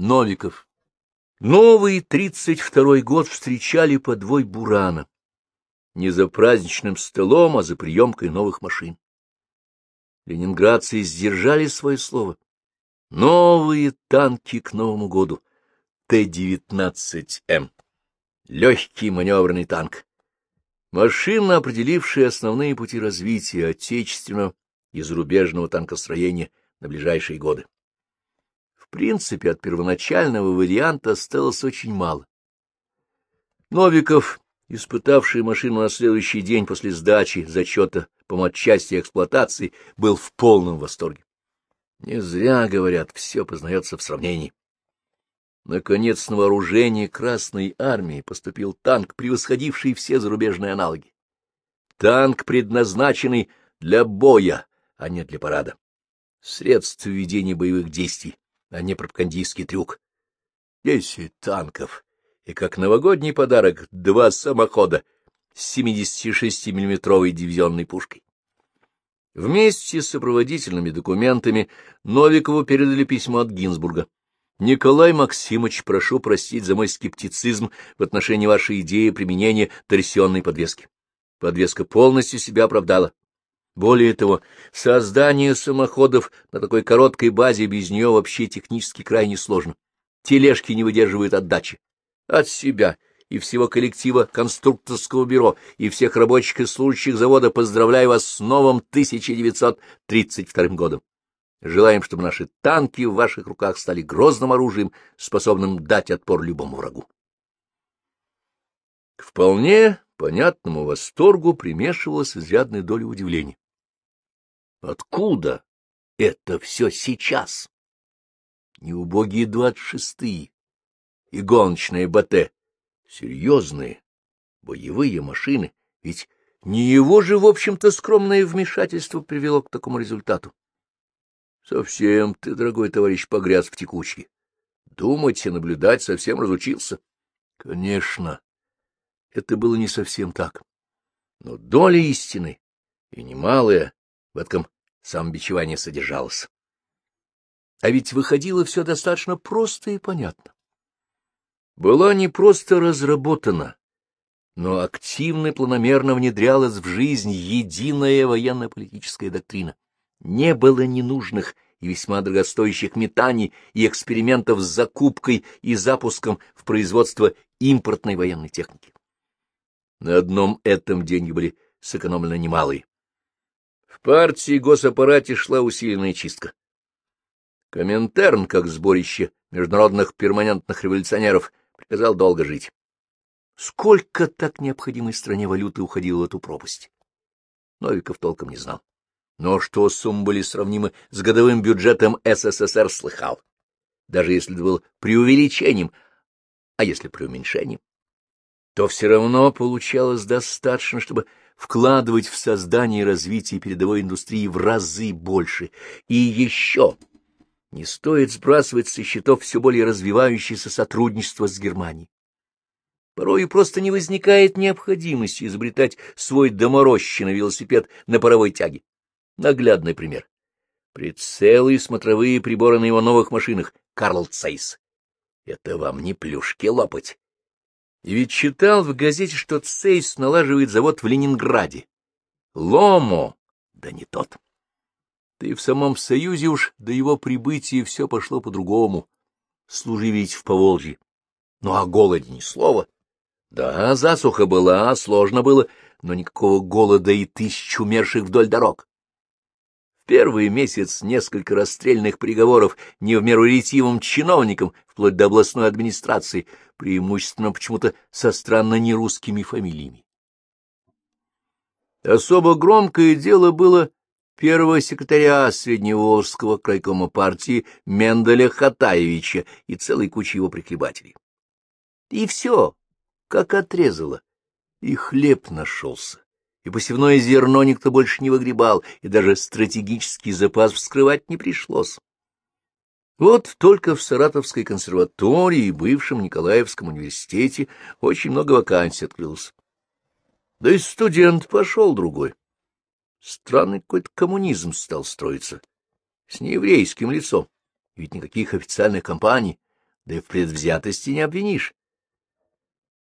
Новиков. Новый тридцать второй год встречали подвой Бурана. Не за праздничным столом, а за приемкой новых машин. Ленинградцы сдержали свое слово. Новые танки к Новому году. Т-19М. Легкий маневренный танк. Машина, определившая основные пути развития отечественного и зарубежного танкостроения на ближайшие годы. Принципе, от первоначального варианта осталось очень мало. Новиков, испытавший машину на следующий день после сдачи зачета по матчасти эксплуатации, был в полном восторге. Не зря, говорят, все познается в сравнении. Наконец, на вооружение Красной Армии поступил танк, превосходивший все зарубежные аналоги. Танк, предназначенный для боя, а не для парада. Средств ведения боевых действий, а не пропагандистский трюк. Десять танков, и как новогодний подарок два самохода с 76-миллиметровой дивизионной пушкой. Вместе с сопроводительными документами Новикову передали письмо от Гинзбурга. Николай Максимович, прошу простить за мой скептицизм в отношении вашей идеи применения торсионной подвески. Подвеска полностью себя оправдала. Более того, создание самоходов на такой короткой базе без нее вообще технически крайне сложно. Тележки не выдерживают отдачи. От себя и всего коллектива конструкторского бюро и всех рабочих и служащих завода поздравляю вас с новым 1932 годом. Желаем, чтобы наши танки в ваших руках стали грозным оружием, способным дать отпор любому врагу. К вполне понятному восторгу примешивалась изрядная доля удивления. Откуда это все сейчас? Неубогие двадцать шестые и гоночные БТ серьезные, боевые машины, ведь не его же, в общем-то, скромное вмешательство привело к такому результату. Совсем ты, дорогой товарищ, погряз в текучке. Думать и наблюдать совсем разучился. Конечно, это было не совсем так. Но доля истины, и немалая, в этом самобичевание содержалось. А ведь выходило все достаточно просто и понятно была не просто разработана, но активно и планомерно внедрялась в жизнь единая военно-политическая доктрина. Не было ненужных и весьма дорогостоящих метаний и экспериментов с закупкой и запуском в производство импортной военной техники. На одном этом деньги были сэкономлены немалые. В партии госаппарате шла усиленная чистка. Коминтерн, как сборище международных перманентных революционеров, приказал долго жить. Сколько так необходимой стране валюты уходило в эту пропасть? Новиков толком не знал. Но что суммы были сравнимы с годовым бюджетом СССР, слыхал. Даже если это было преувеличением, а если преуменьшением, то все равно получалось достаточно, чтобы вкладывать в создание и развитие передовой индустрии в разы больше. И еще не стоит сбрасывать со счетов все более развивающееся сотрудничество с Германией. Порой просто не возникает необходимости изобретать свой доморощенный велосипед на паровой тяге. Наглядный пример. Прицелы и смотровые приборы на его новых машинах Карл Цейс. Это вам не плюшки лопать. И ведь читал в газете, что Цейс налаживает завод в Ленинграде. Ломо, да не тот. Да и в самом Союзе уж до его прибытия все пошло по-другому. Служи ведь в Поволжье. Ну, о голоде ни слова. Да, засуха была, сложно было, но никакого голода и тысяч умерших вдоль дорог. Первый месяц несколько расстрельных приговоров не в меру ретивым чиновникам, вплоть до областной администрации, преимущественно почему-то со странно нерусскими фамилиями. Особо громкое дело было первого секретаря Средневолжского крайкома партии Менделя Хатаевича и целой кучи его прихлебателей. И все, как отрезало. И хлеб нашелся, и посевное зерно никто больше не выгребал, и даже стратегический запас вскрывать не пришлось. Вот только в Саратовской консерватории и бывшем Николаевском университете очень много вакансий открылось. Да и студент пошел другой. Странный какой-то коммунизм стал строиться. С нееврейским лицом. Ведь никаких официальных компаний. да и в предвзятости не обвинишь.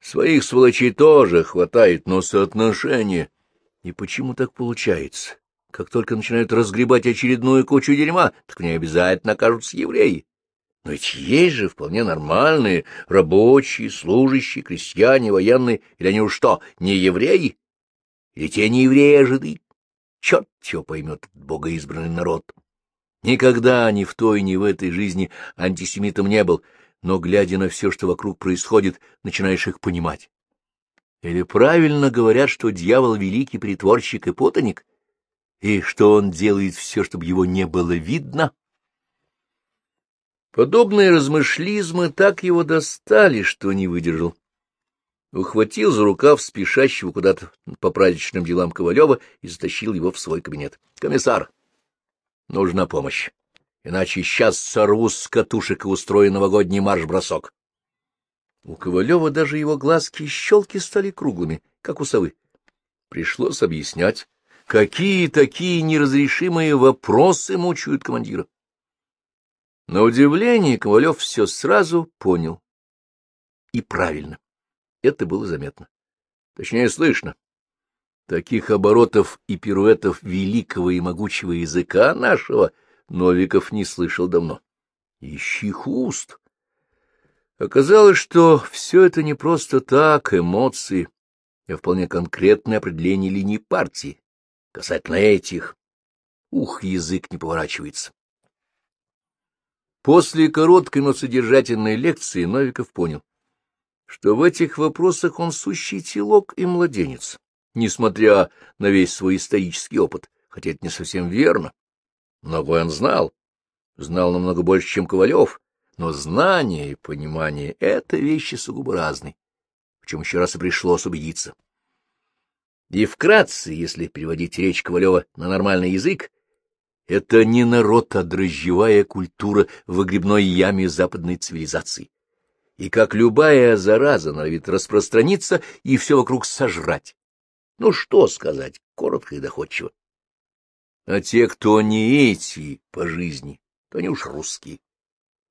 Своих сволочей тоже хватает, но соотношение... И почему так получается? Как только начинают разгребать очередную кучу дерьма, так не обязательно окажутся евреи. Но ведь есть же вполне нормальные рабочие, служащие, крестьяне, военные, или они уж что, не евреи? Или те не евреи, а жиды? Черт его поймет богоизбранный народ. Никогда ни в той, ни в этой жизни антисемитом не был, но, глядя на все, что вокруг происходит, начинаешь их понимать. Или правильно говорят, что дьявол — великий притворщик и путаник, и что он делает все, чтобы его не было видно? Подобные размышлизмы так его достали, что не выдержал. Ухватил за рукав спешащего куда-то по праздничным делам Ковалева и затащил его в свой кабинет. — Комиссар, нужна помощь, иначе сейчас сорву с катушек и устрою новогодний марш-бросок. У Ковалева даже его глазки и щелки стали круглыми, как у совы. Пришлось объяснять, какие такие неразрешимые вопросы мучают командира. На удивление Ковалев все сразу понял. И правильно. Это было заметно. Точнее, слышно. Таких оборотов и пируэтов великого и могучего языка нашего Новиков не слышал давно. Ищи уст. Оказалось, что все это не просто так, эмоции, а вполне конкретное определение линии партии. Касательно этих, ух, язык не поворачивается. После короткой, но содержательной лекции Новиков понял, что в этих вопросах он сущий телок и младенец, несмотря на весь свой исторический опыт, хотя это не совсем верно. Многое он знал, знал намного больше, чем Ковалев, но знание и понимание — это вещи сугубо разные, в чем еще раз и пришлось убедиться. И вкратце, если переводить речь Ковалева на нормальный язык, это не народ, а дрожжевая культура в выгребной яме западной цивилизации. И как любая зараза норовит распространиться и все вокруг сожрать. Ну, что сказать, коротко и доходчиво. А те, кто не эти по жизни, то они уж русские.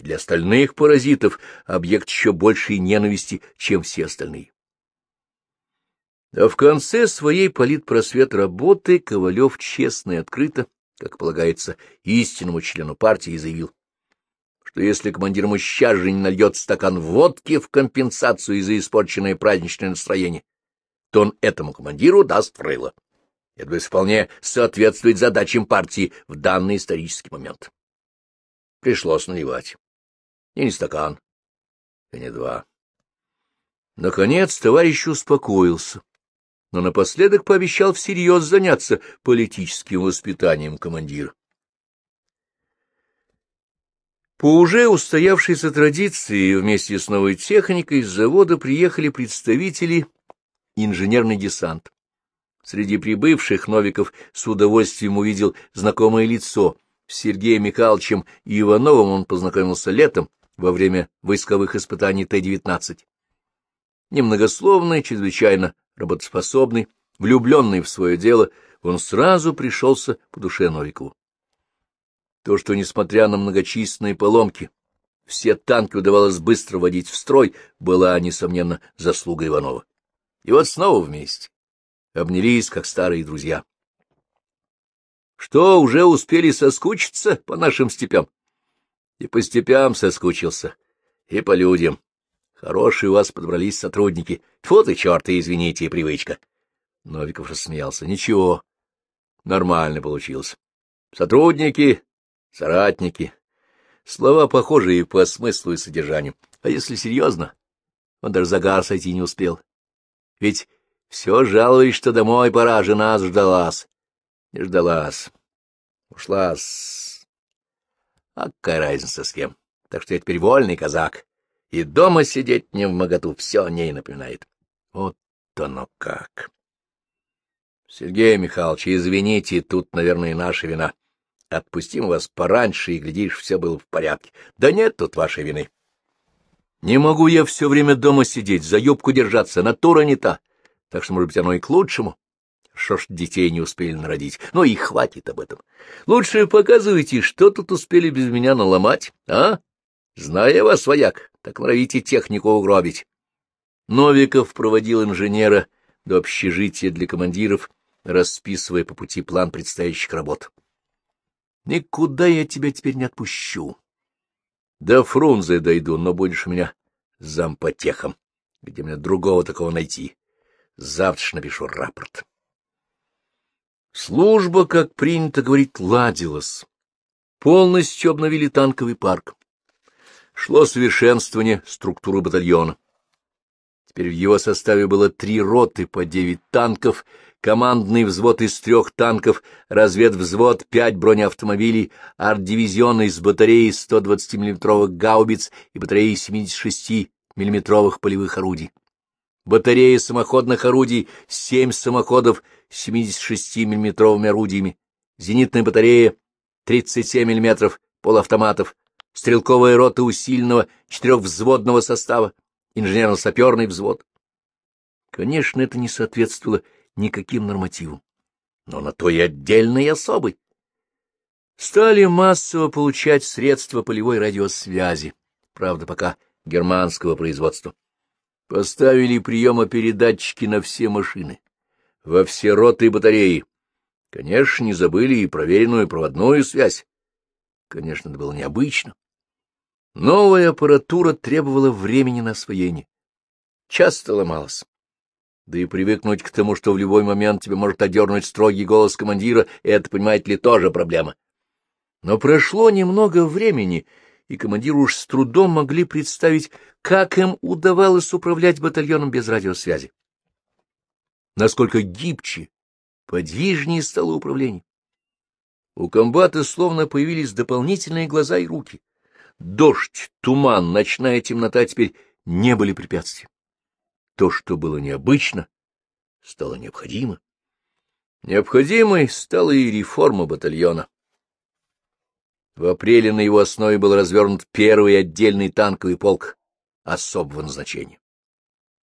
Для остальных паразитов объект еще большей ненависти, чем все остальные. А в конце своей политпросвет работы Ковалев честно и открыто, как полагается истинному члену партии, заявил, что если командир ему сейчас же не нальет стакан водки в компенсацию за испорченное праздничное настроение, то он этому командиру даст в Это вполне соответствовать задачам партии в данный исторический момент. Пришлось наливать. И не стакан, и не два. Наконец товарищ успокоился, но напоследок пообещал всерьез заняться политическим воспитанием командира. По уже устоявшейся традиции вместе с новой техникой с завода приехали представители инженерный десант. Среди прибывших Новиков с удовольствием увидел знакомое лицо. С Сергеем Михайловичем Ивановым он познакомился летом, во время войсковых испытаний Т-19. Немногословный, чрезвычайно работоспособный, влюбленный в свое дело, он сразу пришелся по душе Новикову. То, что, несмотря на многочисленные поломки, все танки удавалось быстро водить в строй, была, несомненно, заслуга Иванова. И вот снова вместе. Обнялись, как старые друзья. Что, уже успели соскучиться по нашим степям? И по степям соскучился, и по людям. Хорошие у вас подобрались сотрудники. Тьфу ты, черты, извините, привычка. Новиков рассмеялся. Ничего, нормально получилось. Сотрудники, соратники. Слова похожие по смыслу и содержанию. А если серьезно, он даже загар сойти не успел. Ведь все жалуюсь, что домой пора, жена ждалась. Не ждалась. Ушла с а какая разница с кем? Так что я теперь вольный казак. И дома сидеть не в моготу, все о ней напоминает. Вот оно как. Сергей Михайлович, извините, тут, наверное, наша вина. Отпустим вас пораньше, и, глядишь, все было в порядке. Да нет тут вашей вины. Не могу я все время дома сидеть, за юбку держаться, натура не та. Так что, может быть, оно и к лучшему. Что ж детей не успели народить? Ну и хватит об этом. Лучше показывайте, что тут успели без меня наломать, а? Зная вас, вояк, так норовите технику угробить. Новиков проводил инженера до общежития для командиров, расписывая по пути план предстоящих работ. Никуда я тебя теперь не отпущу. До Фрунзе дойду, но будешь у меня зампотехом, где мне другого такого найти. Завтра напишу рапорт. Служба, как принято говорить, ладилась. Полностью обновили танковый парк. Шло совершенствование структуры батальона. Теперь в его составе было три роты по девять танков, командный взвод из трех танков, разведвзвод, пять бронеавтомобилей, арт-дивизион из батареи 120 миллиметровых гаубиц и батареи 76 миллиметровых полевых орудий. Батарея самоходных орудий, семь самоходов с 76 миллиметровыми орудиями, зенитная батарея 37 миллиметров полуавтоматов, стрелковая рота усиленного четырехвзводного состава, инженерно-саперный взвод. Конечно, это не соответствовало никаким нормативам, но на то и отдельный особый. Стали массово получать средства полевой радиосвязи, правда, пока германского производства. Поставили приемопередатчики на все машины, во все роты и батареи. Конечно, не забыли и проверенную проводную связь. Конечно, это было необычно. Новая аппаратура требовала времени на освоение. Часто ломалась. Да и привыкнуть к тому, что в любой момент тебе может одернуть строгий голос командира, это, понимаете ли, тоже проблема. Но прошло немного времени, и командиры уж с трудом могли представить, как им удавалось управлять батальоном без радиосвязи. Насколько гибче, подвижнее стало управление. У комбата словно появились дополнительные глаза и руки. Дождь, туман, ночная темнота теперь не были препятствием. То, что было необычно, стало необходимо. Необходимой стала и реформа батальона. В апреле на его основе был развернут первый отдельный танковый полк особого назначения.